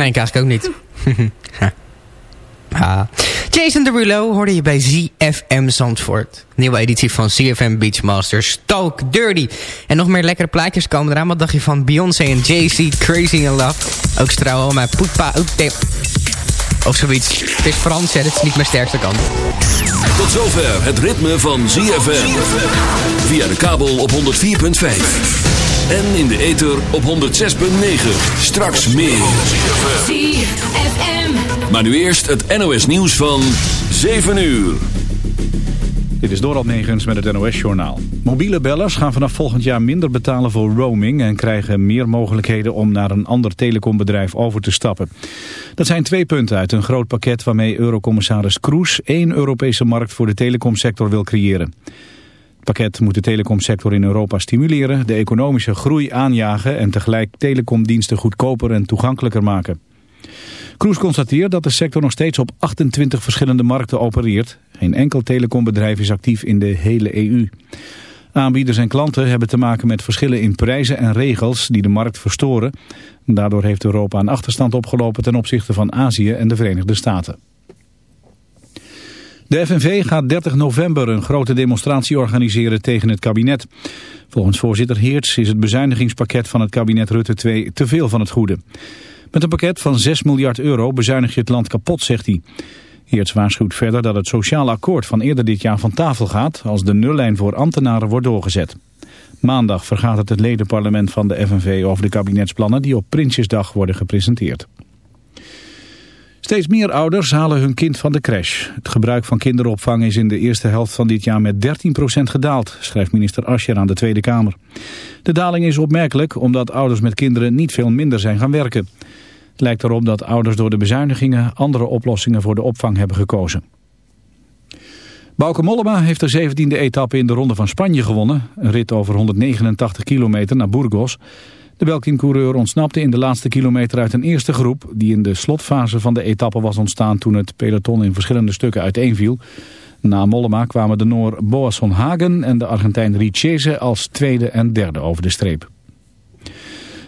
Nee, ik eigenlijk ook niet. ah. Jason Derulo hoorde je bij ZFM Zandvoort. Nieuwe editie van ZFM Beachmasters. Talk Dirty. En nog meer lekkere plaatjes komen eraan. Wat dacht je van Beyoncé en Jay-Z Crazy in Love? Ook trouwens mijn poetpa... Of zoiets. Het is Frans, hè. Dat is niet mijn sterkste kant. Tot zover het ritme van ZFM. Via de kabel op 104.5. En in de ether op 106.9. Straks meer. ZFM. Maar nu eerst het NOS nieuws van 7 uur. Dit is Dorald Negens met het NOS-journaal. Mobiele bellers gaan vanaf volgend jaar minder betalen voor roaming... en krijgen meer mogelijkheden om naar een ander telecombedrijf over te stappen. Dat zijn twee punten uit een groot pakket waarmee Eurocommissaris Kroes... één Europese markt voor de telecomsector wil creëren. Het pakket moet de telecomsector in Europa stimuleren... de economische groei aanjagen en tegelijk telecomdiensten goedkoper en toegankelijker maken. Kroes constateert dat de sector nog steeds op 28 verschillende markten opereert. Geen enkel telecombedrijf is actief in de hele EU. Aanbieders en klanten hebben te maken met verschillen in prijzen en regels die de markt verstoren. Daardoor heeft Europa een achterstand opgelopen ten opzichte van Azië en de Verenigde Staten. De FNV gaat 30 november een grote demonstratie organiseren tegen het kabinet. Volgens voorzitter Heerts is het bezuinigingspakket van het kabinet Rutte 2 te veel van het goede. Met een pakket van 6 miljard euro bezuinig je het land kapot, zegt hij. Heerts waarschuwt verder dat het sociaal akkoord van eerder dit jaar van tafel gaat... als de nullijn voor ambtenaren wordt doorgezet. Maandag vergaat het het ledenparlement van de FNV over de kabinetsplannen... die op Prinsjesdag worden gepresenteerd. Steeds meer ouders halen hun kind van de crash. Het gebruik van kinderopvang is in de eerste helft van dit jaar met 13% gedaald, schrijft minister Ascher aan de Tweede Kamer. De daling is opmerkelijk omdat ouders met kinderen niet veel minder zijn gaan werken. Het lijkt erop dat ouders door de bezuinigingen andere oplossingen voor de opvang hebben gekozen. Bauke Mollema heeft de 17e etappe in de Ronde van Spanje gewonnen. Een rit over 189 kilometer naar Burgos. De Belkin-coureur ontsnapte in de laatste kilometer uit een eerste groep... die in de slotfase van de etappe was ontstaan toen het peloton in verschillende stukken uiteenviel. Na Mollema kwamen de Noor Boasson Hagen en de Argentijn Richese als tweede en derde over de streep.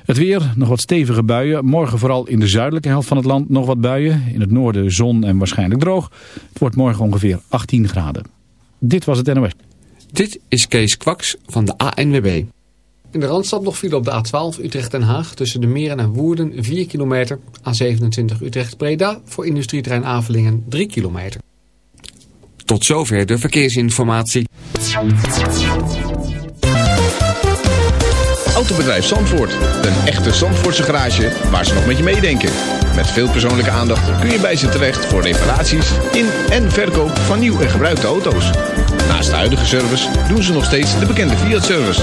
Het weer, nog wat stevige buien. Morgen vooral in de zuidelijke helft van het land nog wat buien. In het noorden zon en waarschijnlijk droog. Het wordt morgen ongeveer 18 graden. Dit was het NOS. Dit is Kees Kwaks van de ANWB. In de Randstad nog file op de A12 Utrecht-Den Haag tussen de Meren en Woerden 4 kilometer. A27 Utrecht-Breda voor industrieterrein Avelingen 3 kilometer. Tot zover de verkeersinformatie. Autobedrijf Zandvoort. Een echte Zandvoortse garage waar ze nog met je meedenken. Met veel persoonlijke aandacht kun je bij ze terecht voor reparaties in en verkoop van nieuw en gebruikte auto's. Naast de huidige service doen ze nog steeds de bekende Fiat-service.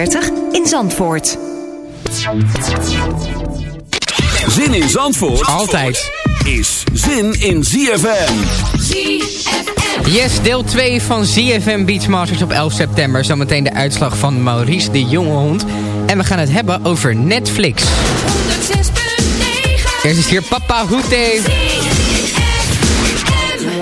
in Zandvoort. Zin in Zandvoort Altijd. is zin in ZFM. ZFM. Yes, deel 2 van ZFM Beachmasters op 11 september. Zometeen de uitslag van Maurice de Jonge Hond. En we gaan het hebben over Netflix. 106.9 Eerst is hier Papa Hoete.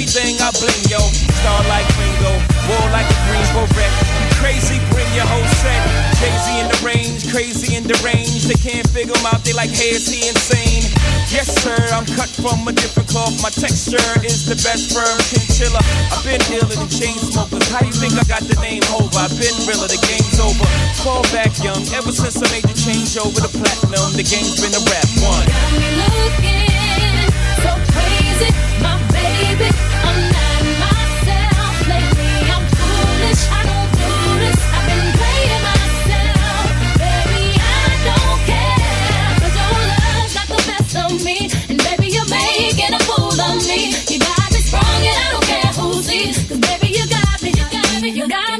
Anything, I bling yo. Star like Ringo, war like a Greensboro wreck. Crazy, bring your whole set. Jay-Z in the range, crazy in the range. They can't figure him out, they like, hey, is he insane? Yes, sir, I'm cut from a different cloth. My texture is the best firm chinchilla. I've been dealing in chain smokers. How you think I got the name over? I've been realer, the game's over. Fall back young, ever since I made the change over the platinum, the game's been a rap one. Got me looking so crazy, my baby.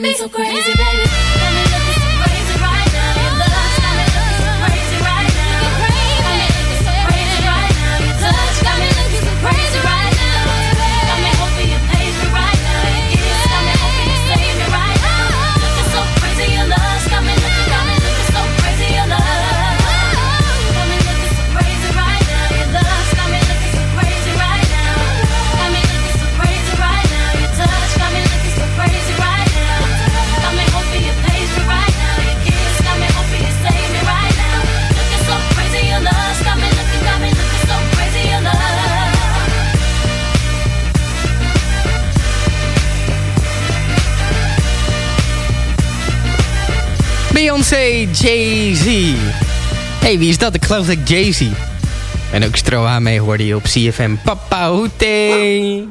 Me, you got me so crazy, baby. Beyoncé, Jay-Z. hey, wie is dat? Ik geloof dat ik Jay-Z. En ook Stroa mee hoorde je op CFM. Papa Hoete.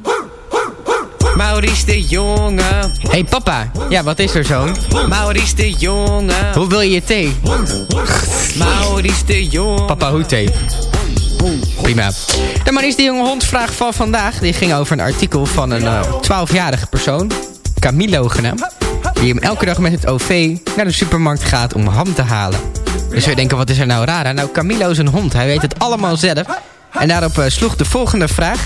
Maurice de Jonge. hey, papa. Ja, wat is er zoon? Maurice de Jonge. Hoe wil je thee? Maurice de Jonge. Papa Hoete. Prima. De Maurice de Jonge hondvraag van vandaag... die ging over een artikel van een eh, 12-jarige persoon. Camilo genaamd. Die hem elke dag met het OV naar de supermarkt gaat om ham te halen. Dus wij denken, wat is er nou raar? Nou, Camilo is een hond. Hij weet het allemaal zelf. En daarop eh, sloeg de volgende vraag.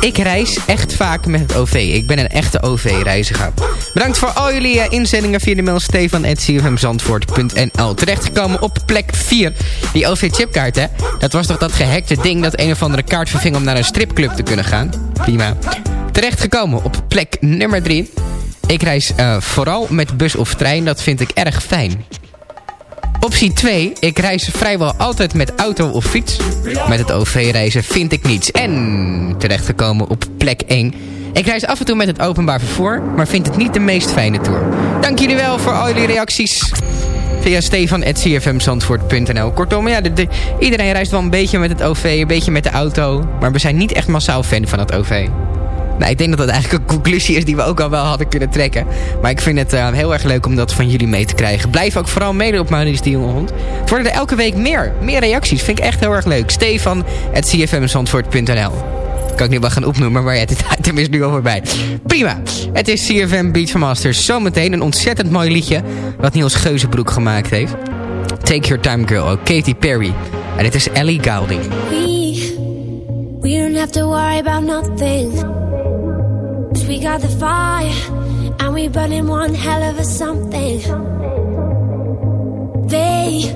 Ik reis echt vaak met het OV. Ik ben een echte OV-reiziger. Bedankt voor al jullie eh, inzendingen via de mail stefan.cfmzandvoort.nl Terechtgekomen op plek 4. Die OV-chipkaart, hè? Dat was toch dat gehackte ding dat een of andere kaart verving om naar een stripclub te kunnen gaan? Prima. Terechtgekomen op plek nummer 3. Ik reis eh, vooral met bus of trein. Dat vind ik erg fijn. Optie 2. Ik reis vrijwel altijd met auto of fiets. Met het OV reizen vind ik niets. En terechtgekomen op plek 1. Ik reis af en toe met het openbaar vervoer, maar vind het niet de meest fijne tour. Dank jullie wel voor al jullie reacties. Via stefan.cfmzandvoort.nl Kortom, ja, de, de- iedereen reist wel een beetje met het OV, een beetje met de auto. Maar we zijn niet echt massaal fan van het OV. Nou, ik denk dat dat eigenlijk een conclusie is die we ook al wel hadden kunnen trekken. Maar ik vind het eh, heel erg leuk om dat van jullie mee te krijgen. Blijf ook vooral mede op Maurice de Jonge Hond. Het worden er elke week meer. Meer reacties. Vind ik echt heel erg leuk. Stefan at cfmzandvoort.nl Kan ik niet wel gaan opnoemen, maar ja, het item is nu al voorbij. Prima. Het is CFM Beach Masters. Zometeen een ontzettend mooi liedje wat Niels Geuzenbroek gemaakt heeft. Take Your Time Girl, Katy Perry. En dit is Ellie Goulding. We, don't have to worry about nothing. 'Cause we got the fire, and we burning one hell of a something. They,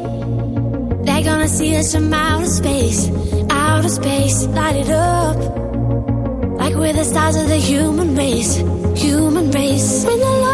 they're gonna see us from outer space, outer space, light it up. Like we're the stars of the human race, human race. When the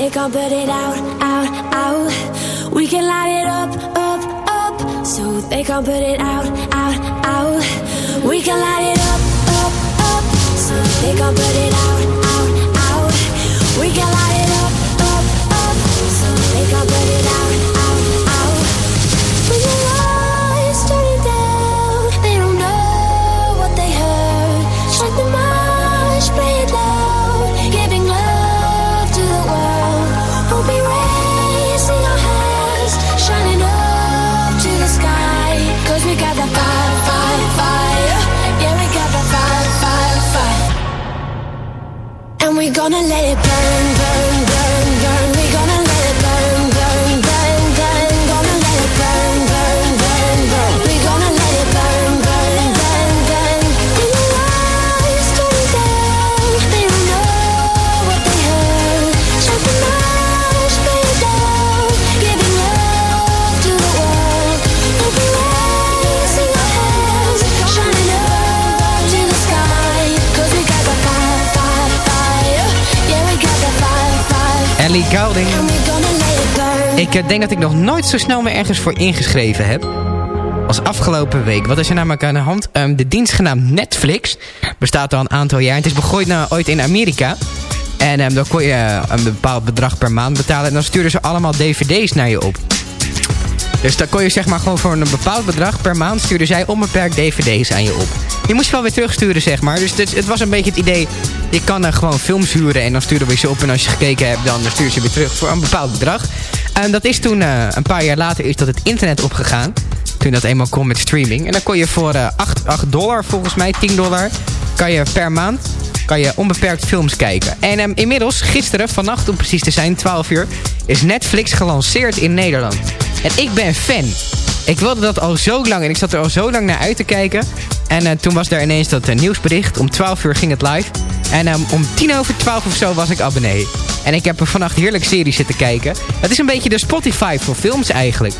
think I'll put it out, out, out. We can light it up, up, up. So they can't put it out, out, out. We can light it up, up, up. So they can't put it out, out, out. We can light it gonna let it burn, Ellie Goulding. Ik eh, denk dat ik nog nooit zo snel me ergens voor ingeschreven heb. Als afgelopen week. Wat is er namelijk aan de hand? Ehm, de dienst genaamd Netflix bestaat al een aantal jaar. Het is begonnen nou ooit in Amerika. En ehm, dan kon je eh, een bepaald bedrag per maand betalen. En dan stuurden ze allemaal dvd's naar je op. Dus dan kon je zeg maar gewoon voor een bepaald bedrag per maand... stuurden zij onbeperkt dvd's aan je op. Je moest wel weer terugsturen zeg maar. Dus het, het was een beetje het idee... je kan er gewoon films huren en dan sturen we ze op... en als je gekeken hebt dan stuur je ze weer terug voor een bepaald bedrag. En dat is toen eh, een paar jaar later is dat het internet opgegaan. Toen dat eenmaal kon met streaming. En dan kon je voor eh 8, 8 dollar volgens mij, 10 dollar... kan je per maand kan je onbeperkt films kijken. En ehm, inmiddels, gisteren, vannacht om precies te zijn, 12 uur... is Netflix gelanceerd in Nederland. En ik ben fan. Ik wilde dat al zo lang en ik zat er al zo lang naar uit te kijken. En eh, toen was daar ineens dat eh, nieuwsbericht. Om 12 uur ging het live. En ehm, om tien over 12 of zo was ik abonnee. En ik heb er vannacht heerlijk series zitten kijken. Het is een beetje de Spotify voor films eigenlijk.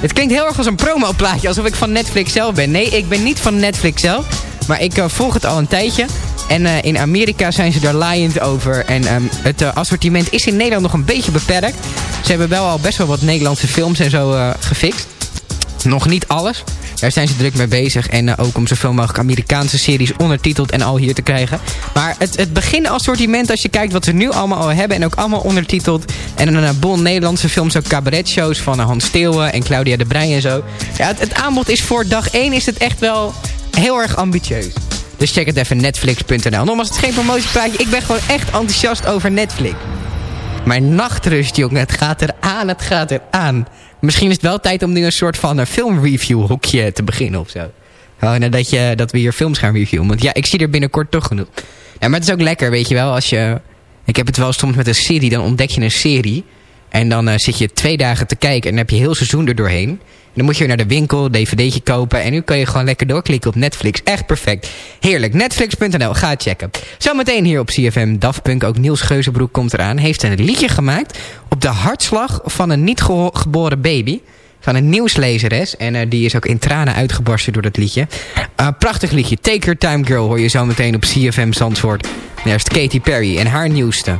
Het klinkt heel erg als een promoplaatje, alsof ik van Netflix zelf ben. Nee, ik ben niet van Netflix zelf. Maar ik eh, volg het al een tijdje. En in Amerika zijn ze er laaiend over. En ehm, het assortiment is in Nederland nog een beetje beperkt. Ze hebben wel al best wel wat Nederlandse films en zo gefixt. Nog niet alles. Daar zijn ze druk mee bezig. En eh, ook om zoveel mogelijk Amerikaanse series ondertiteld en al hier te krijgen. Maar het, het beginassortiment, als je kijkt wat ze nu allemaal al hebben... en ook allemaal ondertiteld. En een bon Nederlandse films, ook cabaretshows van eh, Hans Steeuwen en Claudia de Breij en zo. Ja, het, aanbod is voor dag 1 is het echt wel heel erg ambitieus. Dus check het even netflix.nl. Nogmaals, het is geen promotiepraatje. Ik ben gewoon echt enthousiast over Netflix. Mijn nachtrust, jongen. Het gaat eraan, het gaat eraan. Misschien is het wel tijd om nu een soort van filmreview hoekje te beginnen of zo. Gewoon nadat je, dat we hier films gaan reviewen. Want ja, ik zie er binnenkort toch genoeg. Ja, maar het is ook lekker, weet je wel. Als je, ik heb het wel soms met een serie. Dan ontdek je een serie. En dan eh, zit je twee dagen te kijken. En dan heb je heel seizoen er doorheen. En dan moet je weer naar de winkel, dvd'tje kopen. En nu kan je gewoon lekker doorklikken op Netflix. Echt perfect. Heerlijk. Netflix.nl. Ga het checken. Zometeen hier op CFM Daft Punk. Ook Niels Geuzenbroek komt eraan. Heeft een liedje gemaakt op de hartslag van een niet geboren baby. Van een nieuwslezeres. En eh, die is ook in tranen uitgebarsten door dat liedje. Uh, prachtig liedje. Take Your Time Girl hoor je zometeen op CFM Zandvoort. Eerst Katy Perry en haar nieuwste.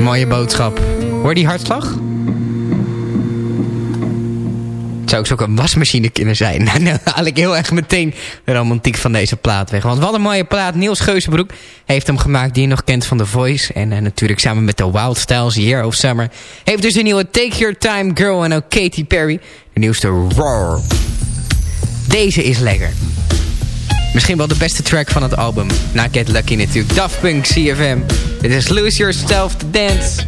Mooie boodschap. Hoor die hartslag? zou ik ook een wasmachine kunnen zijn. Nou, nou, haal ik heel erg meteen de romantiek van deze plaat weg. Want wat een mooie plaat. Niels Geuzenbroek heeft hem gemaakt, die je nog kent van The Voice. En eh, natuurlijk samen met de Wild Styles, Hier of Summer. Heeft dus een nieuwe Take Your Time Girl en ook Katy Perry. De nieuwste Roar. Deze is lekker. Misschien wel de beste track van het album. Na Get Lucky natuurlijk. Daft Punk, CFM. Dit is Lose Yourself to Dance.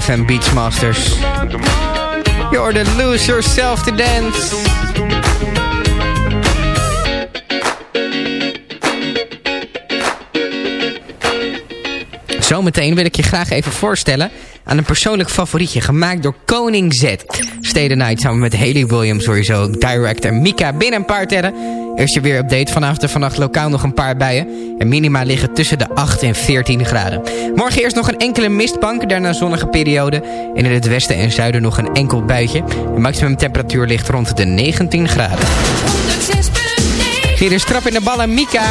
CFM Beachmasters. You're the lose yourself to dance. Zometeen wil ik je graag even voorstellen aan een persoonlijk favorietje gemaakt door Koning Z. Stay Night samen met Haley Williams sowieso, director Mika binnen een paar tellen. Eerst je weer update vanavond en vannacht lokaal nog een paar bijen. En minima liggen tussen de 8 en 14 graden. Morgen eerst nog een enkele mistbank, daarna zonnige periode. En in het westen en zuiden nog een enkel buitje. De maximum temperatuur ligt rond de 19 graden. Hier is trap in de ballen, Mika.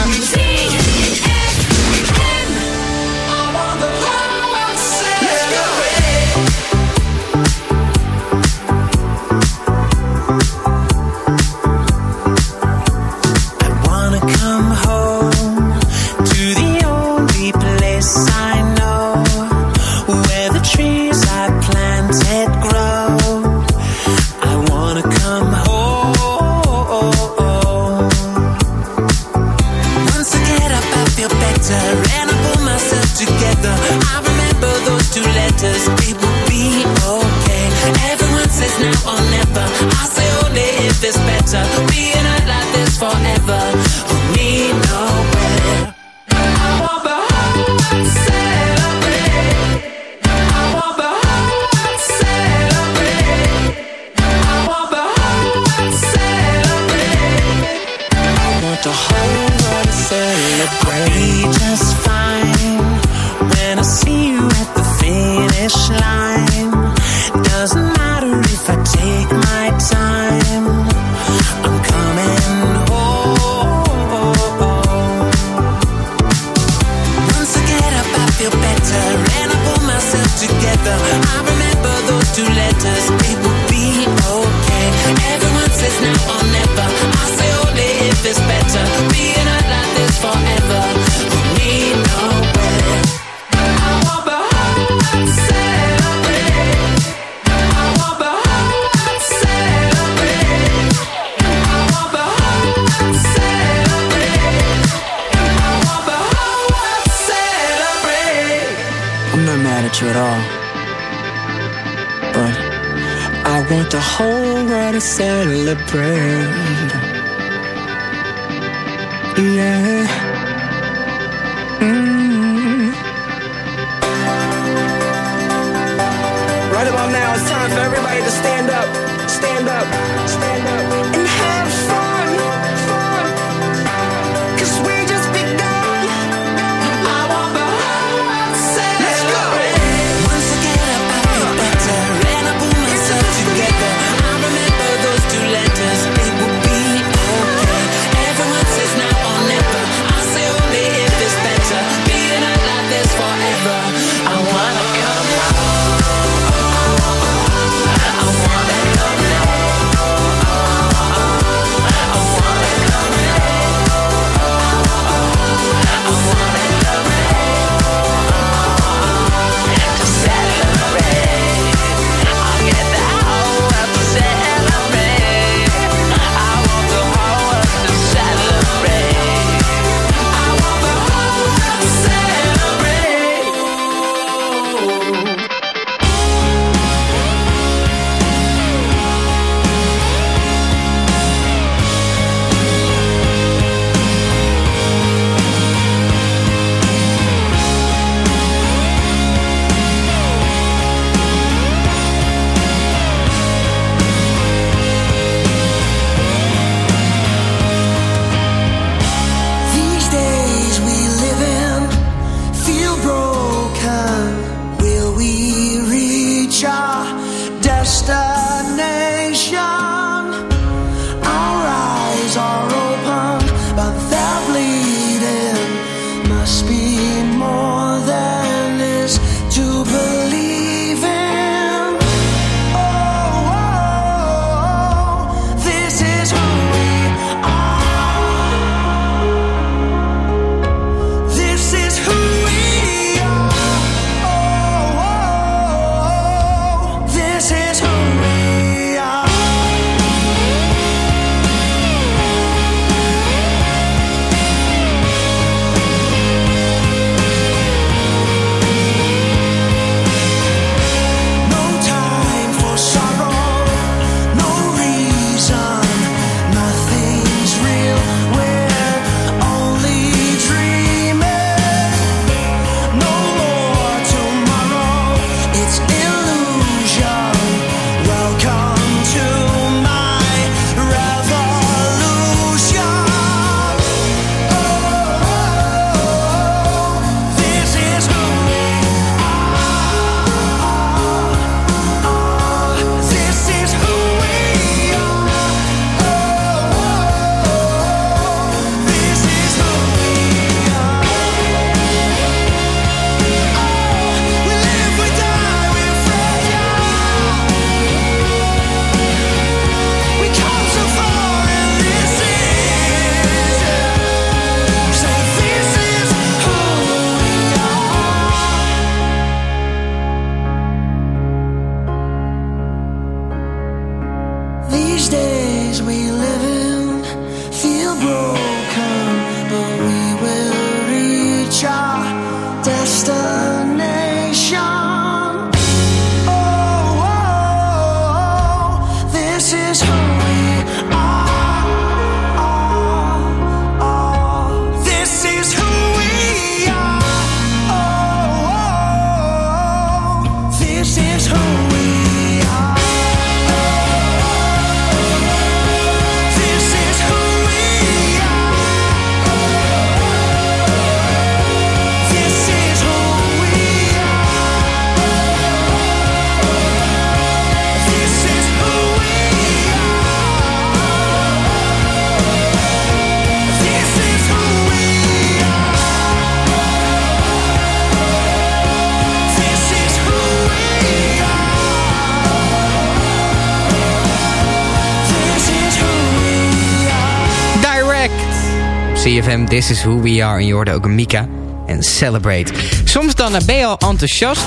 all. But I want the whole world to celebrate. Yeah. Mm. Right about now, it's time for everybody to stand up, stand up, we reach our destiny. CFM, This is Who We Are. En je hoorde ook Mika en Celebrate. Soms dan eh, ben je al enthousiast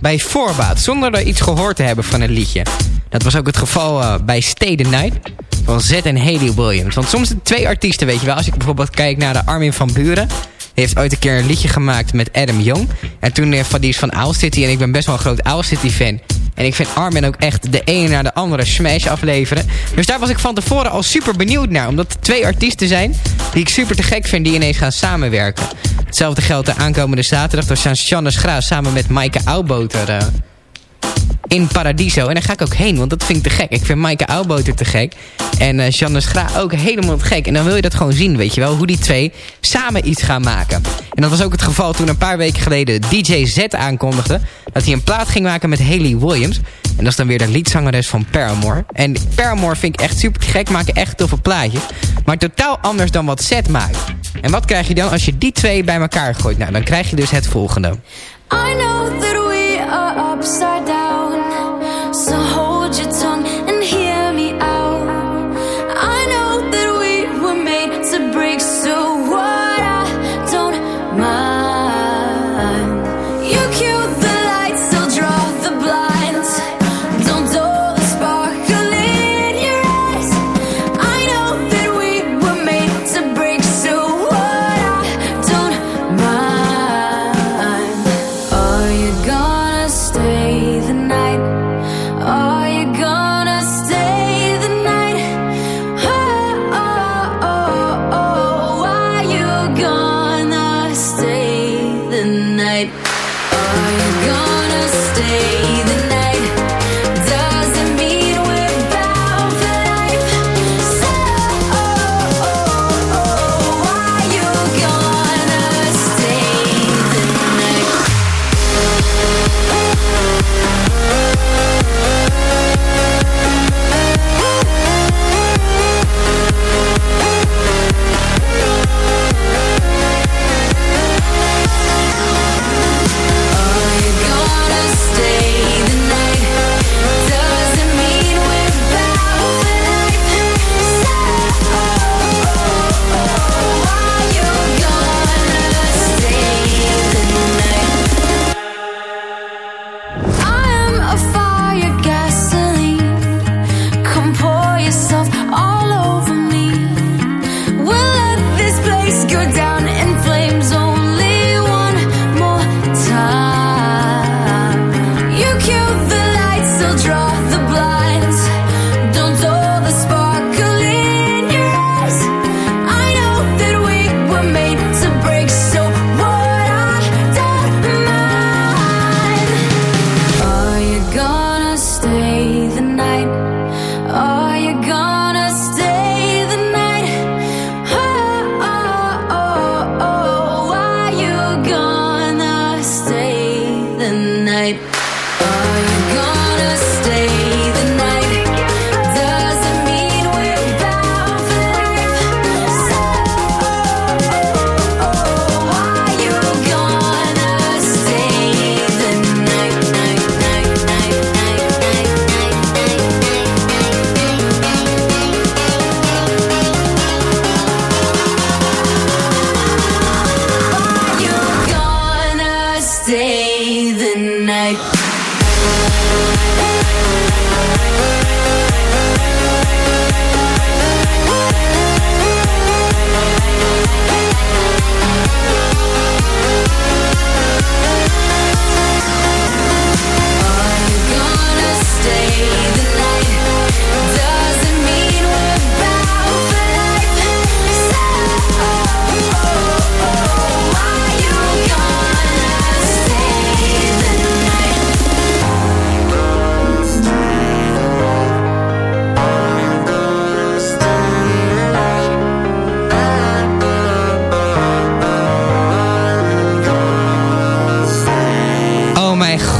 bij voorbaat, zonder er iets gehoord te hebben van het liedje. Dat was ook het geval eh, bij Stay the Night van Z en Haley Williams. Want soms zijn twee artiesten, weet je wel. Als ik bijvoorbeeld kijk naar de Armin van Buren... Die heeft ooit een keer een liedje gemaakt met Adam Young. En toen eh, van die is van Owl City. En ik ben best wel een groot Owl City fan. En ik vind Armin ook echt de ene naar de andere smash afleveren. Dus daar was ik van tevoren al super benieuwd naar. Omdat er twee artiesten zijn die ik super te gek vind die ineens gaan samenwerken. Hetzelfde geldt de aankomende zaterdag. Staan Shannes Graas samen met Maaike Oudboter eh, in Paradiso. En daar ga ik ook heen, want dat vind ik te gek. Ik vind Maaike Oudboter te gek. En eh Jannes Gra ook helemaal te gek. En dan wil je dat gewoon zien, weet je wel. Hoe die twee samen iets gaan maken. En dat was ook het geval toen een paar weken geleden DJ Z aankondigde... dat hij een plaat ging maken met Haley Williams. En dat is dan weer de liedzangeres van Paramore. En Paramore vind ik echt super gek. Maken echt toffe plaatjes. Maar totaal anders dan wat Z maakt. En wat krijg je dan als je die twee bij elkaar gooit? Nou, dan krijg je dus het volgende. I know that we are upside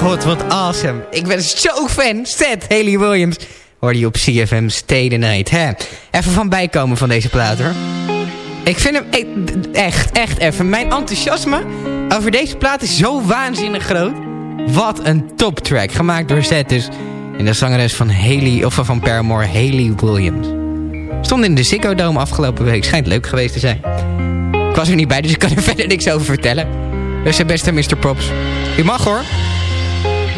god, wat awesome. Ik ben zo fan. Seth Haley Williams. Hoorde je op CFM Stay the Night. Even van bijkomen van deze plaat hoor. Ik vind hem e- echt, echt even. Mijn enthousiasme over deze plaat is zo waanzinnig groot. Wat een top track. Gemaakt door Seth dus. En de zangeres van Haley, of van Paramore, Haley Williams. Stond in de Ziggo Dome afgelopen week. Schijnt leuk geweest te zijn. Ik was er niet bij, dus ik kan er verder niks over vertellen. Dus de beste Mr. Props. Je mag hoor.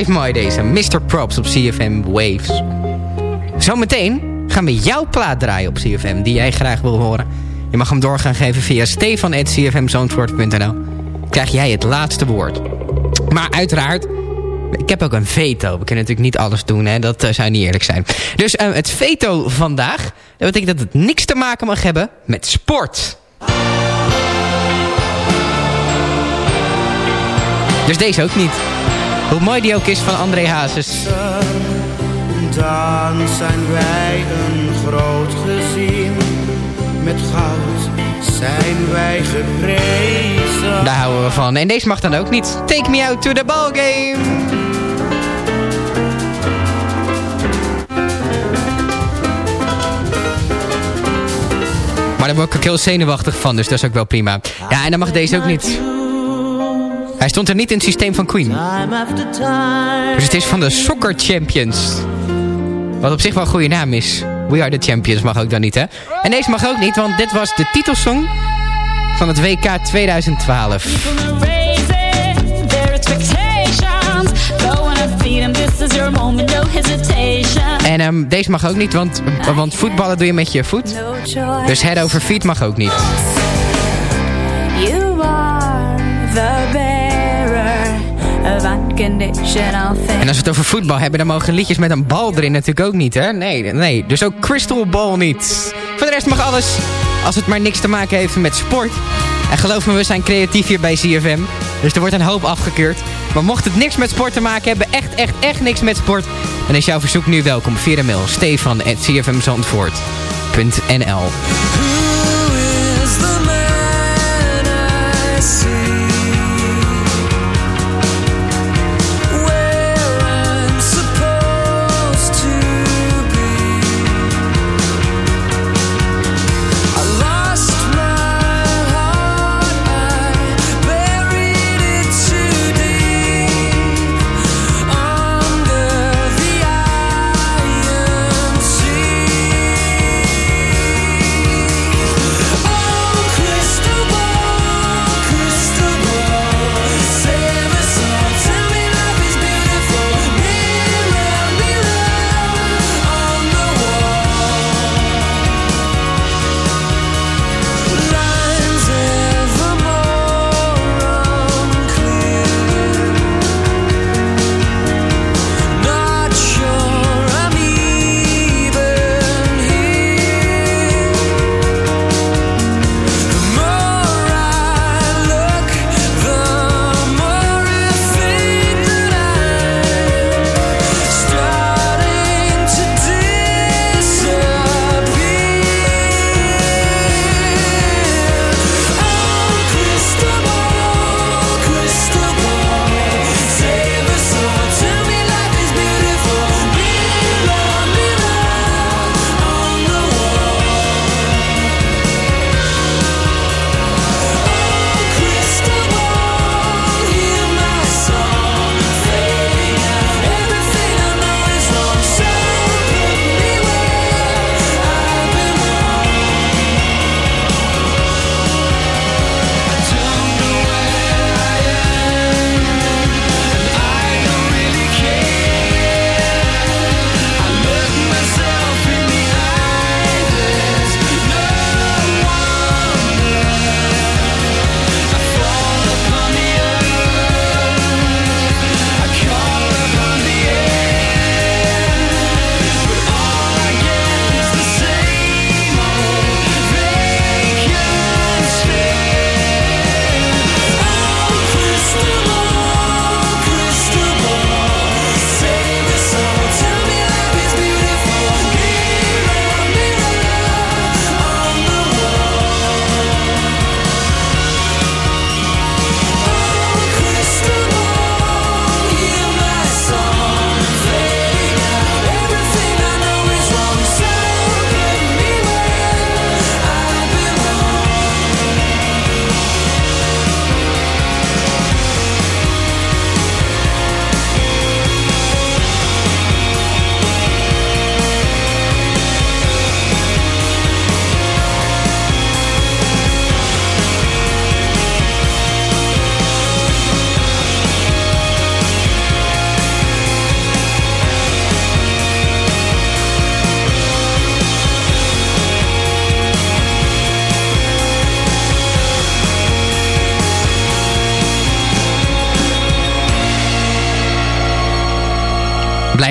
Blijf mooi deze. Mr. Props op CFM Waves. Zometeen gaan we jouw plaat draaien op CFM die jij graag wil horen. Je mag hem door gaan geven via stefan.cfmzandvoort.nl Krijg jij het laatste woord. Maar uiteraard, ik heb ook een veto. We kunnen natuurlijk niet alles doen, hè? dat eh, zou niet eerlijk zijn. Dus eh, het veto vandaag, dat betekent dat het niks te maken mag hebben met sport. Dus deze ook niet. Hoe mooi die ook is van André Hazes. Dan zijn wij een groot gezin. Met goud zijn wij geprezen. Daar houden we van. En deze mag dan ook niet. Take me out to the ballgame. Maar daar word ik ook heel zenuwachtig van, dus dat is ook wel prima. Ja, en dan mag deze ook niet. Hij stond er niet in het systeem van Queen. Dus het is van de Soccer Champions. Wat op zich wel een goede naam is. We are the Champions mag ook dan niet, hè? En deze mag ook niet, want dit was de titelsong van het WK 2012. Their expectations. Go and feed 'em. This is your moment, no hesitation. En ehm, deze mag ook niet, want, want voetballen doe je met je voet. Dus head over feet mag ook niet. You are the. En als we het over voetbal hebben, dan mogen liedjes met een bal erin natuurlijk ook niet, hè? Nee, nee. Dus ook Crystal Ball niet. Voor de rest mag alles, als het maar niks te maken heeft met sport. En geloof me, we zijn creatief hier bij CFM. Dus er wordt een hoop afgekeurd. Maar mocht het niks met sport te maken hebben, echt, echt, echt niks met sport... dan is jouw verzoek nu welkom via de mail. Stefan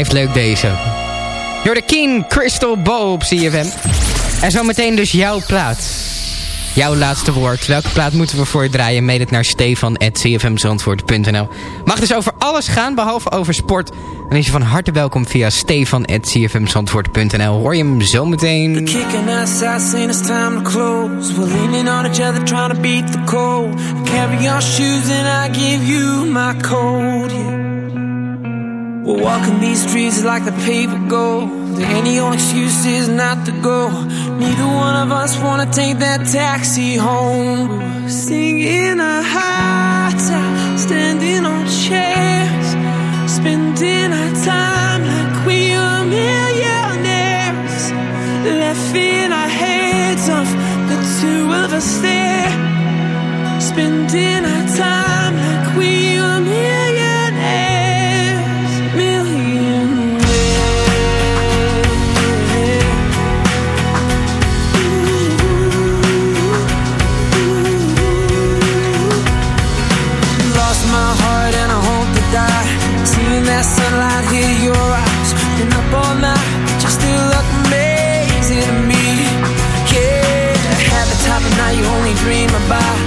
blijft leuk deze. You're the King, Crystal Bow op CFM. En zometeen dus jouw plaat. Jouw laatste woord. Welke plaat moeten we voor je draaien? Mail het naar stefan.cfmzandvoort.nl Mag dus over alles gaan, behalve over sport. Dan is je van harte welkom via stefan.cfmzandvoort.nl Hoor je hem zometeen. meteen. it's time to close. We're leaning on each other, trying to beat the cold. Carry your shoes and I give you my cold. We're walking these streets like the paper gold. Any old excuse is not to go. Neither one of us wanna take that taxi home. Singing our hearts out, standing on chairs, spending our time like we are millionaires. Laughing our heads off, the two of us there, spending our time. by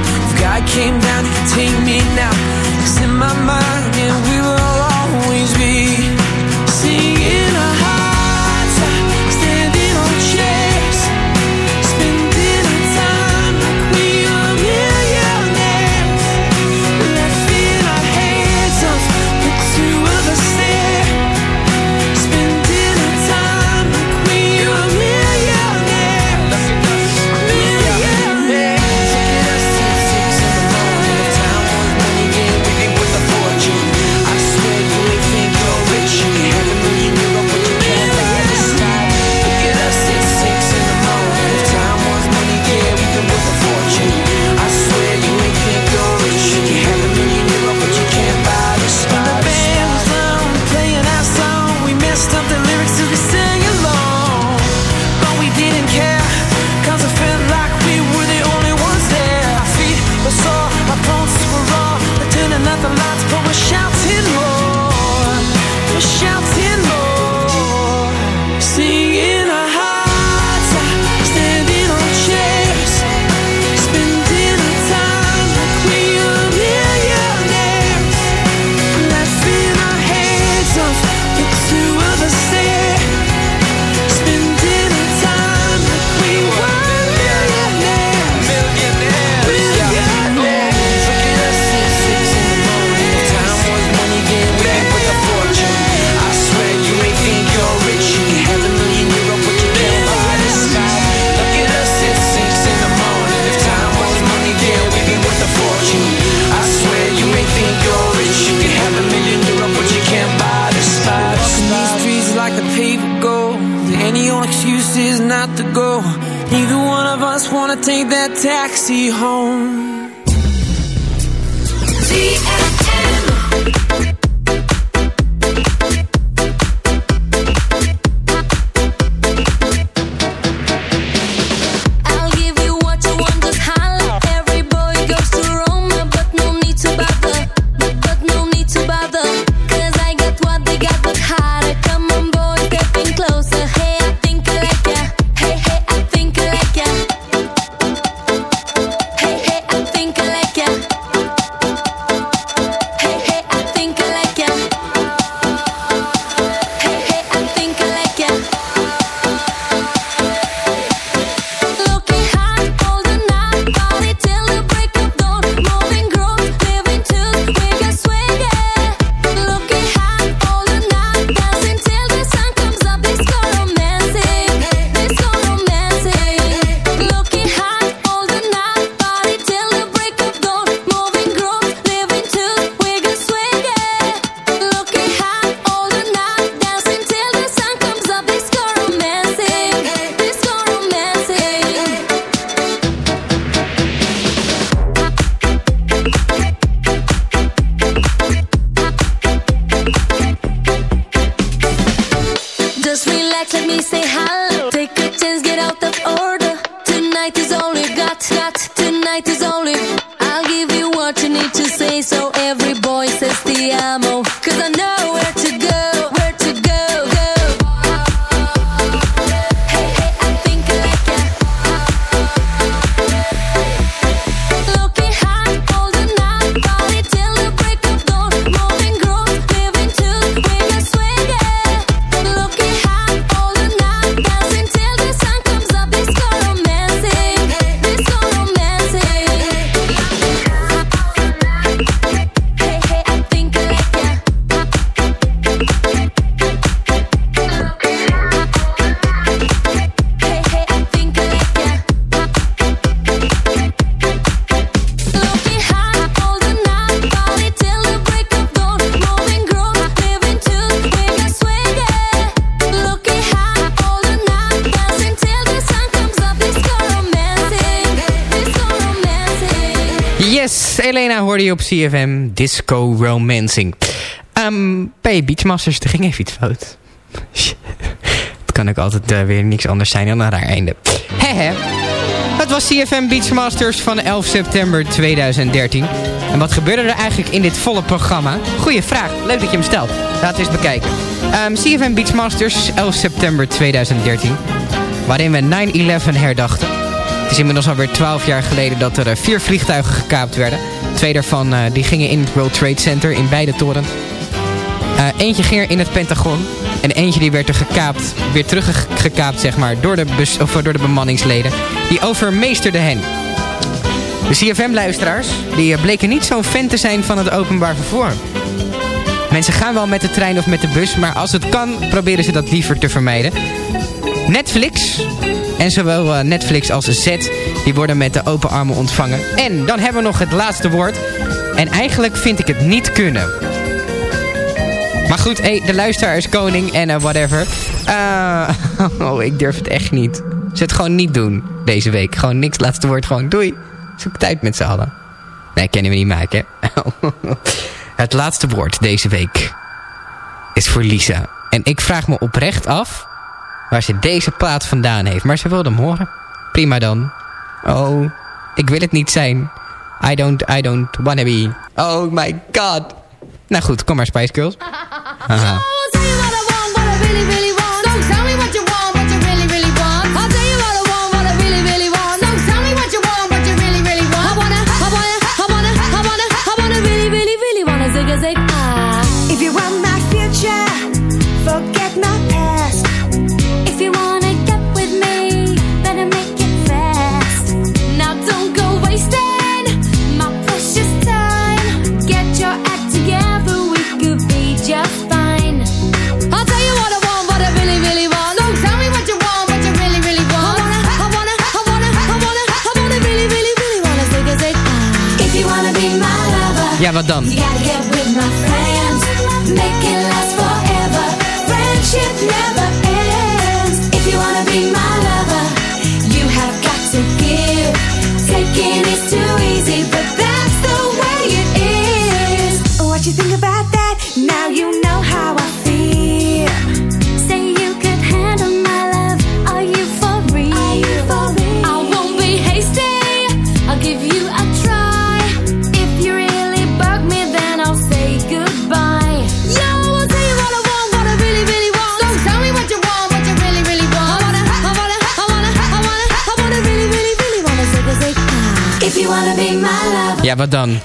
to go. Neither one of us wanna take that taxi home. Hoorde je op CFM Disco Romancing. Ehm bij Beachmasters, er ging even iets fout. Het kan ook altijd eh, weer niks anders zijn dan een raar einde. Hehe. Het was CFM Beachmasters van 11 september 2013. En wat gebeurde er eigenlijk in dit volle programma? Goeie vraag, leuk dat je hem stelt. Laten we eens bekijken. Ehm, CFM Beachmasters 11 september 2013. Waarin we 9-11 herdachten. Is inmiddels alweer 12 jaar geleden dat er eh, vier vliegtuigen gekaapt werden. Twee daarvan eh, die gingen in het World Trade Center in beide torens. Eh, eentje ging er in het Pentagon. En eentje die werd er gekaapt, weer teruggekaapt zeg maar, door de, bus, of door de bemanningsleden. Die overmeesterde hen. De CFM-luisteraars die bleken niet zo'n fan te zijn van het openbaar vervoer. Mensen gaan wel met de trein of met de bus, maar als het kan proberen ze dat liever te vermijden. Netflix en zowel eh, Netflix als Z die worden met de open armen ontvangen. En dan hebben we nog het laatste woord. En eigenlijk vind ik het niet kunnen. Maar goed, de luisteraar is koning en eh, whatever. Eh, oh, ik durf het echt niet. Zet het gewoon niet doen deze week. Gewoon niks, laatste woord, gewoon doei. Zoek tijd met z'n allen. Nee, kunnen we niet maken, het laatste woord deze week is voor Lisa. En ik vraag me oprecht af waar ze deze plaat vandaan heeft. Maar ze wilde hem horen. Prima dan. Oh, ik wil het niet zijn. I don't, I don't wanna be. Oh my god. Nou goed, kom maar Spice Girls. Haha. Got to give. Taking is too Ja, wat dan?